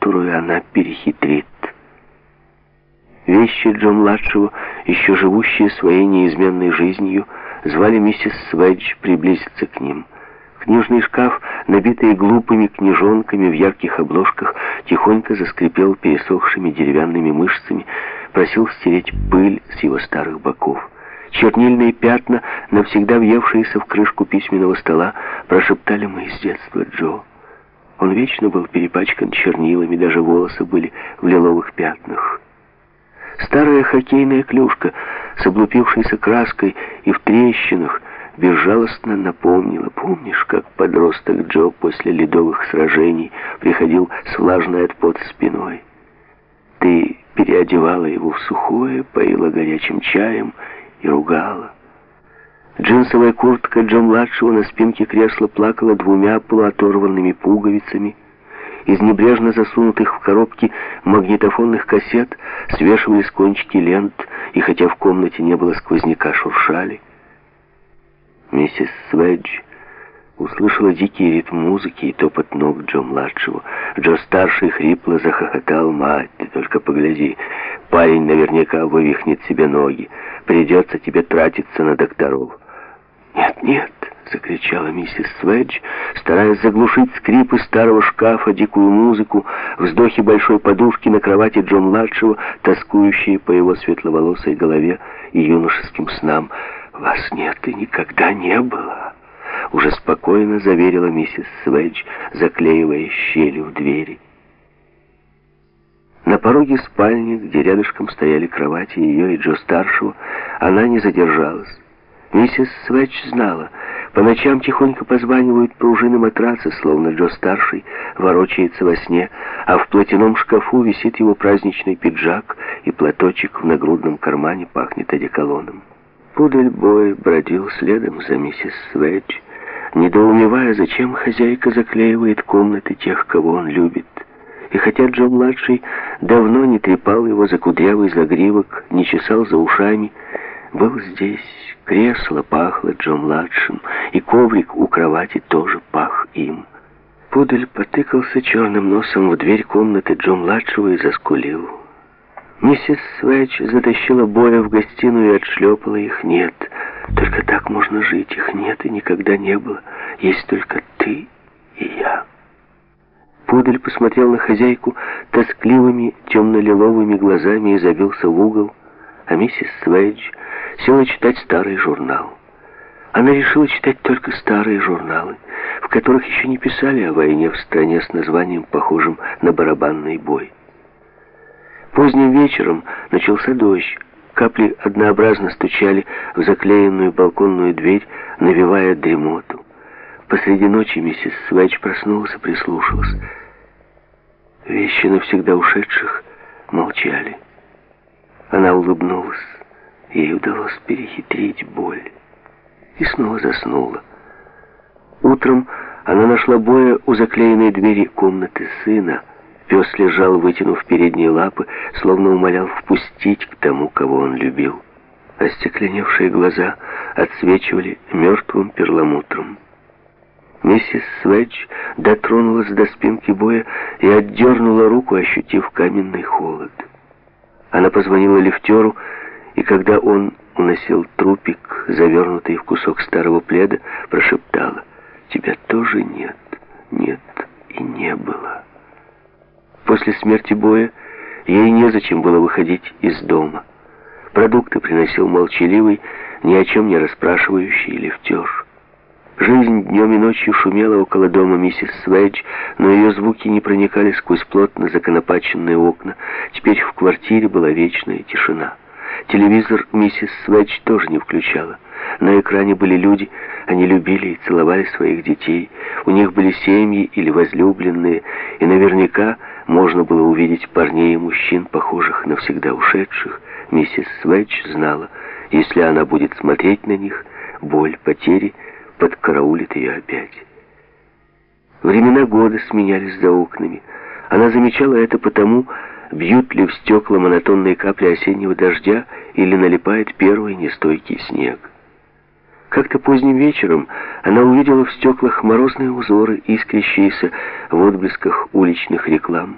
которую она перехитрит. Вещи Джо-младшего, еще живущие своей неизменной жизнью, звали миссис Сведж приблизиться к ним. Книжный шкаф, набитый глупыми книжонками в ярких обложках, тихонько заскрипел пересохшими деревянными мышцами, просил стереть пыль с его старых боков. Чернильные пятна, навсегда въевшиеся в крышку письменного стола, прошептали мы из детства Джо. Он вечно был перепачкан чернилами, даже волосы были в лиловых пятнах. Старая хоккейная клюшка с облупившейся краской и в трещинах безжалостно напомнила. Помнишь, как подросток Джо после ледовых сражений приходил с влажной от пота спиной? Ты переодевала его в сухое, поила горячим чаем и ругала. Джинсовая куртка Джо-младшего на спинке кресла плакала двумя полуоторванными пуговицами. Из небрежно засунутых в коробки магнитофонных кассет свешивались кончики лент, и хотя в комнате не было сквозняка, шуршали. Миссис Сведж услышала дикий ритм музыки и топот ног Джо-младшего. Джо-старший хрипло захохотал. «Мать, ты только погляди, парень наверняка вывихнет себе ноги. Придется тебе тратиться на докторов». «Нет, нет!» — закричала миссис Сведж, стараясь заглушить скрипы старого шкафа, дикую музыку, вздохи большой подушки на кровати Джо-младшего, тоскующие по его светловолосой голове и юношеским снам. «Вас нет и никогда не было!» Уже спокойно заверила миссис Сведж, заклеивая щели в двери. Пороге спальни, где рядышком стояли кровати ее и Джо-старшего, она не задержалась. Миссис Свеч знала, по ночам тихонько позванивают пружины матраца, словно Джо-старший ворочается во сне, а в платяном шкафу висит его праздничный пиджак, и платочек в нагрудном кармане пахнет одеколоном. Пудель-бой бродил следом за миссис Сведж, недоумевая, зачем хозяйка заклеивает комнаты тех, кого он любит. И хотя Джо-младший давно не трепал его за кудрявый загривок, не чесал за ушами, был здесь. Кресло пахло Джо-младшим, и коврик у кровати тоже пах им. Пудель потыкался черным носом в дверь комнаты Джо-младшего и заскулил. Миссис Свэч затащила Боя в гостиную и отшлепала их. Нет, только так можно жить. Их нет и никогда не было. Есть только ты и я. Пудель посмотрел на хозяйку тоскливыми темно-лиловыми глазами и забился в угол, а миссис Свэдж села читать старый журнал. Она решила читать только старые журналы, в которых еще не писали о войне в стране с названием, похожим на барабанный бой. Поздним вечером начался дождь. Капли однообразно стучали в заклеенную балконную дверь, навевая дремоту. Посреди ночи миссис Свэч проснулась и прислушалась. Вещи навсегда ушедших молчали. Она улыбнулась. Ей удалось перехитрить боль. И снова заснула. Утром она нашла Боя у заклеенной двери комнаты сына. Пес лежал, вытянув передние лапы, словно умолял впустить к тому, кого он любил. Остекленевшие глаза отсвечивали мертвым перламутром. Миссис Сведж дотронулась до спинки Боя и отдернула руку, ощутив каменный холод. Она позвонила лифтеру, и когда он уносил трупик, завернутый в кусок старого пледа, прошептала, «Тебя тоже нет, нет и не было». После смерти Боя ей незачем было выходить из дома. Продукты приносил молчаливый, ни о чем не расспрашивающий лифтер. Жизнь днем и ночью шумела около дома миссис Сведж, но ее звуки не проникали сквозь плотно законопаченные окна. Теперь в квартире была вечная тишина. Телевизор миссис Сведж тоже не включала. На экране были люди, они любили и целовали своих детей. У них были семьи или возлюбленные, и наверняка можно было увидеть парней и мужчин, похожих на всегда ушедших. Миссис Сведж знала, если она будет смотреть на них, боль потери подкараулит ее опять. Времена года сменялись за окнами. Она замечала это потому, бьют ли в стекла монотонные капли осеннего дождя или налипает первый нестойкий снег. Как-то поздним вечером она увидела в стеклах морозные узоры, искрящиеся в отблесках уличных реклам.